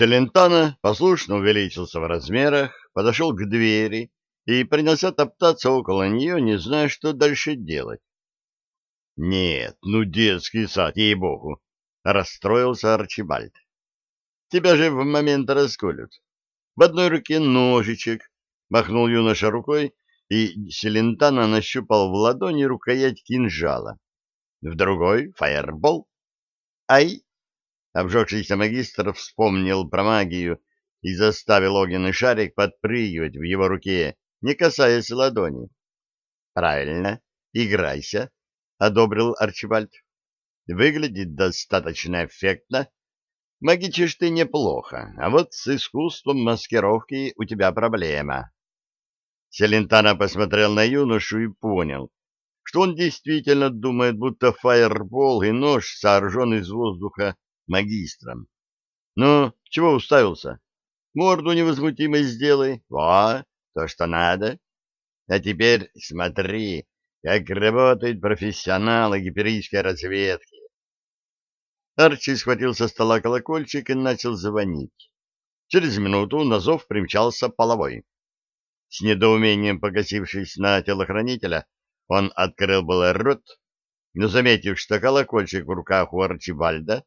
Челентано послушно увеличился в размерах, подошел к двери и принялся топтаться около нее, не зная, что дальше делать. — Нет, ну детский сад, ей-богу! — расстроился Арчибальд. — Тебя же в момент расколют. В одной руке ножичек, — махнул юноша рукой, и Селентано нащупал в ладони рукоять кинжала. В другой — фаербол. Ай! Обжегшийся магистр вспомнил про магию и заставил огненный шарик подпрыгивать в его руке, не касаясь ладони. — Правильно, играйся, — одобрил Арчибальд. — Выглядит достаточно эффектно. Магичишь ты неплохо, а вот с искусством маскировки у тебя проблема. Селентано посмотрел на юношу и понял, что он действительно думает, будто фаербол и нож сооружен из воздуха магистром. Ну, чего уставился? Морду невозмутимо сделай. Во, то, что надо. А теперь смотри, как работают профессионалы гиперийской разведки. Арчи схватил со стола колокольчик и начал звонить. Через минуту на зов примчался половой. С недоумением покосившись на телохранителя, он открыл был рот, но, заметив, что колокольчик в руках у Арчибальда,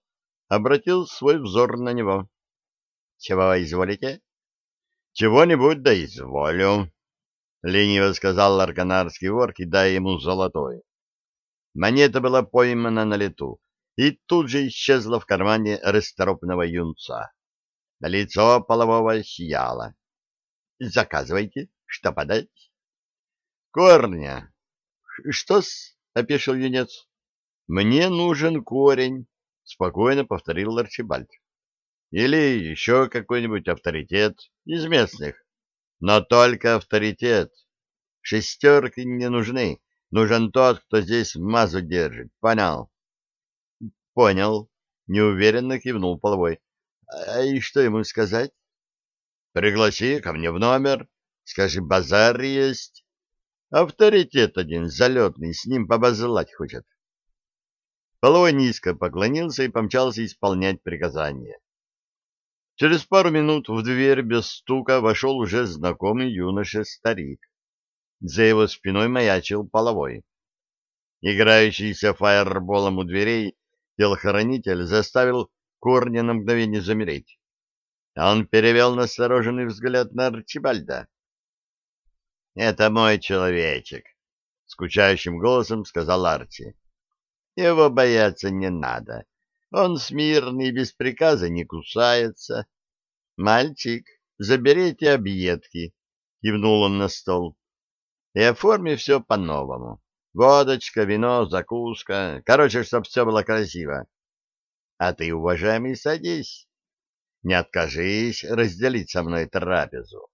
обратил свой взор на него. — Чего изволите? — Чего-нибудь да изволю, — лениво сказал арканарский вор, кидая ему золотой. Монета была поймана на лету и тут же исчезла в кармане расторопного юнца. Лицо полового сияло. — Заказывайте, что подать? — Корня. — Что-с? — опешил юнец. — Мне нужен корень. — спокойно повторил Арчибальд. «Или еще какой-нибудь авторитет из местных. Но только авторитет. Шестерки не нужны. Нужен тот, кто здесь мазу держит. Понял?» «Понял», — неуверенно кивнул половой. «А и что ему сказать?» «Пригласи ко мне в номер. Скажи, базар есть. Авторитет один залетный, с ним побазлать хочет». Половой низко поклонился и помчался исполнять приказание. Через пару минут в дверь без стука вошел уже знакомый юноша-старик. За его спиной маячил половой. Играющийся фаерболом у дверей телохранитель заставил корня на мгновение замереть. Он перевел настороженный взгляд на Арчибальда. — Это мой человечек, — скучающим голосом сказал Арчи. Его бояться не надо. Он смирный, без приказа не кусается. Мальчик, заберите объедки, кивнул он на стол. И оформи все по-новому. Водочка, вино, закуска. Короче, чтоб все было красиво. А ты, уважаемый, садись. Не откажись разделить со мной трапезу.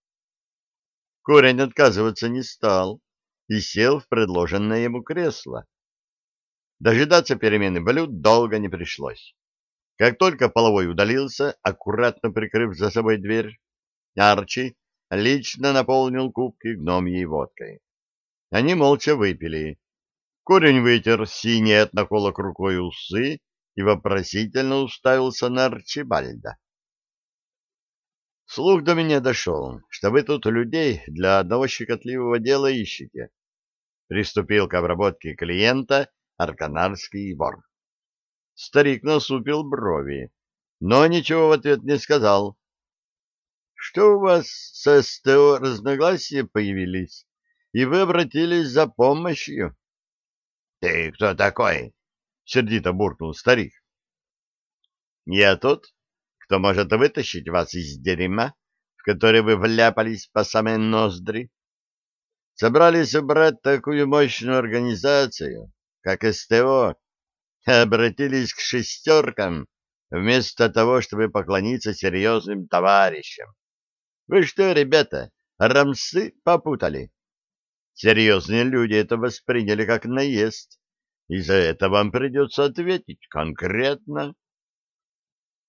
Корень отказываться не стал и сел в предложенное ему кресло. Дожидаться перемены блюд долго не пришлось. Как только половой удалился, аккуратно прикрыв за собой дверь, Арчи лично наполнил кубки гномьей водкой. Они молча выпили. Корень вытер синие от наколок рукой усы и вопросительно уставился на Арчибальда. Слух до меня дошел, что вы тут людей для одного щекотливого дела ищете. Приступил к обработке клиента арканарский вор. Старик насупил брови, но ничего в ответ не сказал. — Что у вас с СТО разногласия появились, и вы обратились за помощью? — Ты кто такой? — сердито буркнул старик. — Я тот, кто может вытащить вас из дерьма, в которое вы вляпались по самые ноздри. Собрались убрать такую мощную организацию, как СТО, обратились к шестеркам, вместо того, чтобы поклониться серьезным товарищам. Вы что, ребята, рамсы попутали? Серьезные люди это восприняли как наезд, и за это вам придется ответить конкретно.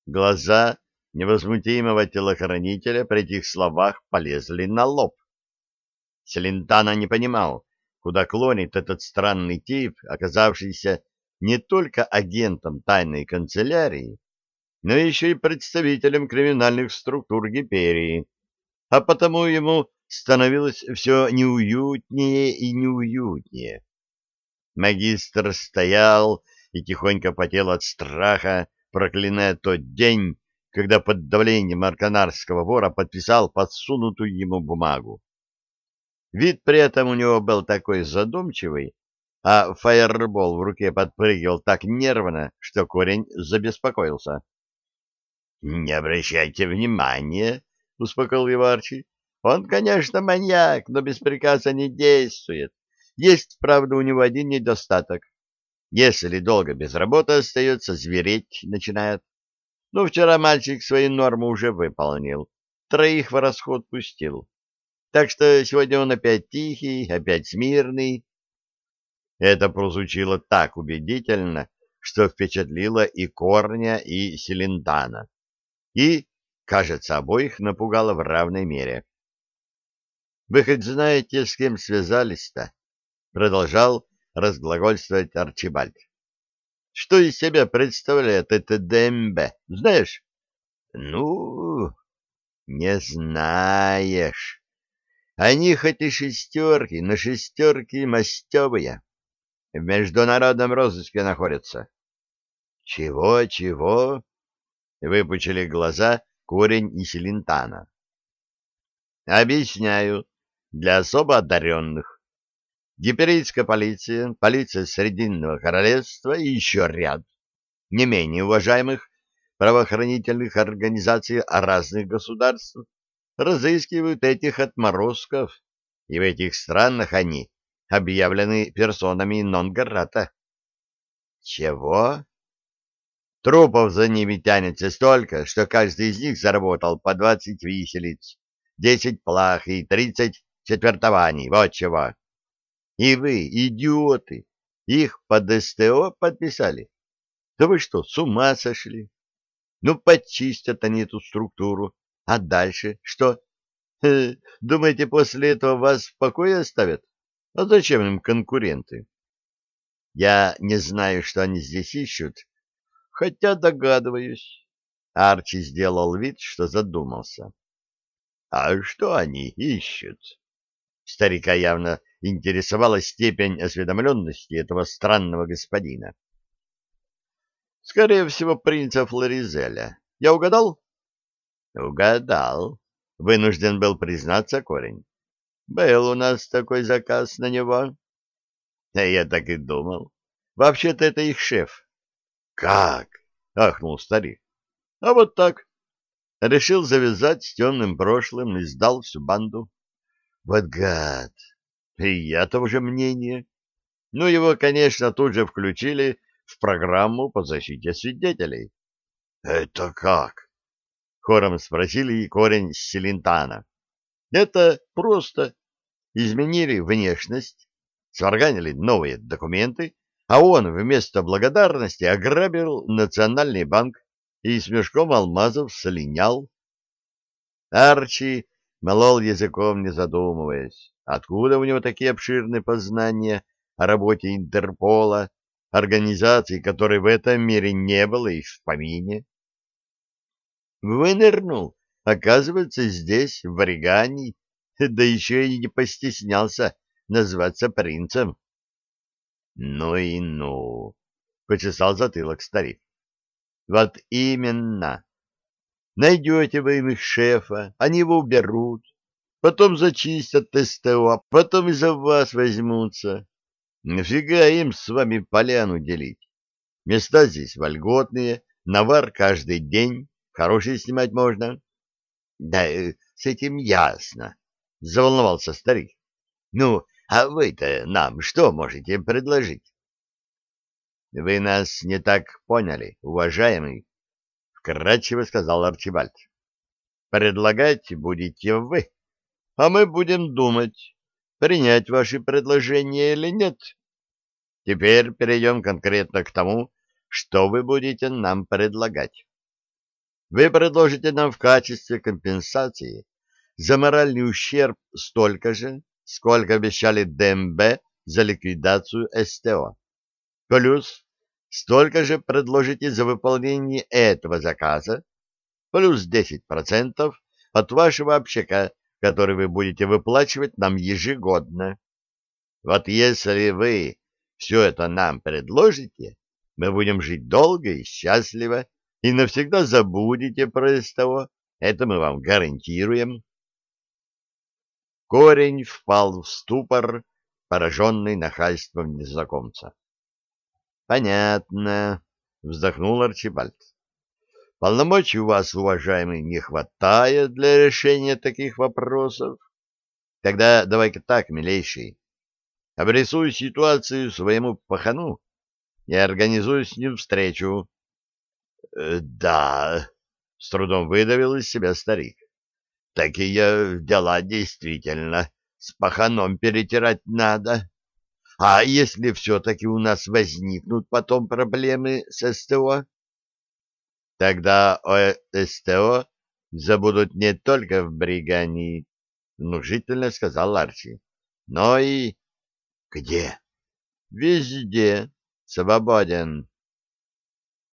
Глаза невозмутимого телохранителя при этих словах полезли на лоб. Селентана не понимал, куда клонит этот странный тип, оказавшийся не только агентом тайной канцелярии, но еще и представителем криминальных структур Гиперии, а потому ему становилось все неуютнее и неуютнее. Магистр стоял и тихонько потел от страха, проклиная тот день, когда под давлением арканарского вора подписал подсунутую ему бумагу. Вид при этом у него был такой задумчивый, а фаербол в руке подпрыгивал так нервно, что корень забеспокоился. — Не обращайте внимания, — успокоил его Арчи. — Он, конечно, маньяк, но без приказа не действует. Есть, правда, у него один недостаток. Если долго без работы остается, звереть начинает. Ну, вчера мальчик свои нормы уже выполнил, троих в расход пустил. Так что сегодня он опять тихий, опять смирный. Это прозвучило так убедительно, что впечатлило и Корня, и Селентана. И, кажется, обоих напугало в равной мере. «Вы хоть знаете, с кем связались-то?» — продолжал разглагольствовать Арчибальд. «Что из себя представляет это ДМБ, знаешь?» «Ну, не знаешь. Они хоть и шестерки, но шестерки мастевые. В международном розыске находятся». «Чего, чего?» — выпучили глаза корень и селентана. «Объясняю. Для особо одаренных. Гиперийская полиция, полиция Срединного Королевства и еще ряд не менее уважаемых правоохранительных организаций разных государств разыскивают этих отморозков, и в этих странах они объявлены персонами нон-грата. Чего? Трупов за ними тянется столько, что каждый из них заработал по двадцать виселиц, десять плах и тридцать четвертований, вот чего. И вы, идиоты, их под СТО подписали? Да вы что, с ума сошли? Ну, почистят они эту структуру, а дальше что? Думаете, после этого вас в покое оставят? А зачем им конкуренты? Я не знаю, что они здесь ищут, хотя догадываюсь. Арчи сделал вид, что задумался. — А что они ищут? Старика явно интересовала степень осведомленности этого странного господина. — Скорее всего, принца Флоризеля. Я угадал? — Угадал. Вынужден был признаться корень. Был у нас такой заказ на него. — я так и думал. Вообще-то это их шеф. Как? ахнул старик. А вот так. Решил завязать с темным прошлым и сдал всю банду. Вот гад! И я того же мнения. Ну, его, конечно, тут же включили в программу по защите свидетелей. — Это как? — хором спросили корень Селентана. — Это просто. Изменили внешность, сварганили новые документы, а он вместо благодарности ограбил Национальный банк и с мешком алмазов слинял. Арчи молол языком, не задумываясь, откуда у него такие обширные познания о работе Интерпола, организации, которой в этом мире не было и в помине. Вынырнул, оказывается, здесь, в Орегане, да еще и не постеснялся назваться принцем. Ну и ну, почесал затылок старик. Вот именно. Найдете вы им их шефа, они его уберут, потом зачистят СТО, а потом и за вас возьмутся. Нафига им с вами поляну делить? Места здесь вольготные, навар каждый день, хороший снимать можно. Да, э, с этим ясно, — заволновался старик. Ну, а вы-то нам что можете предложить? — Вы нас не так поняли, уважаемый, — вкратчиво сказал Арчибальд. — Предлагать будете вы, а мы будем думать, принять ваши предложения или нет. Теперь перейдем конкретно к тому, что вы будете нам предлагать. Вы предложите нам в качестве компенсации за моральный ущерб столько же, сколько обещали ДМБ за ликвидацию СТО. Плюс столько же предложите за выполнение этого заказа, плюс 10% от вашего общака, который вы будете выплачивать нам ежегодно. Вот если вы все это нам предложите, мы будем жить долго и счастливо, и навсегда забудете про СТО. Это мы вам гарантируем. Корень впал в ступор, пораженный нахальством незнакомца. — Понятно, — вздохнул Арчибальд. — Полномочий у вас, уважаемый, не хватает для решения таких вопросов. Тогда давай-ка так, милейший, обрисуй ситуацию своему пахану и организую с ним встречу. «Э, — Да, — с трудом выдавил из себя старик. — Такие дела действительно с паханом перетирать надо. А если все-таки у нас возникнут потом проблемы с СТО? Тогда о СТО забудут не только в Бригании, — внушительно сказал Арчи, — но и... — Где? — Везде. Свободен.